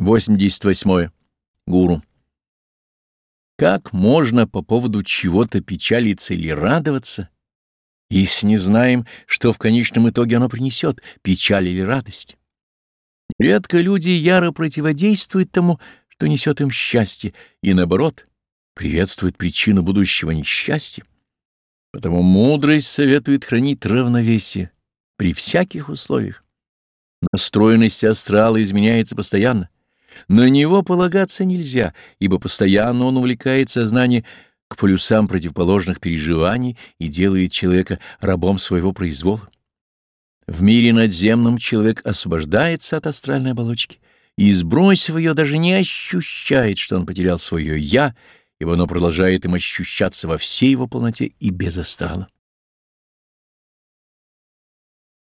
88. Гуру. Как можно по поводу чего-то печалиться или радоваться, если не знаем, что в конечном итоге оно принесет, печаль или радость? Редко люди яро противодействуют тому, что несет им счастье, и наоборот, приветствуют причину будущего несчастья. Потому мудрость советует хранить равновесие при всяких условиях. Настроенность астрала изменяется постоянно. На него полагаться нельзя, ибо постоянно он увлекает сознание к полюсам противоположных переживаний и делает человека рабом своего произвола. В мире надземном человек освобождается от астральной оболочки и, сбросив ее, даже не ощущает, что он потерял свое «я», ибо оно продолжает им ощущаться во всей его полноте и без астрала.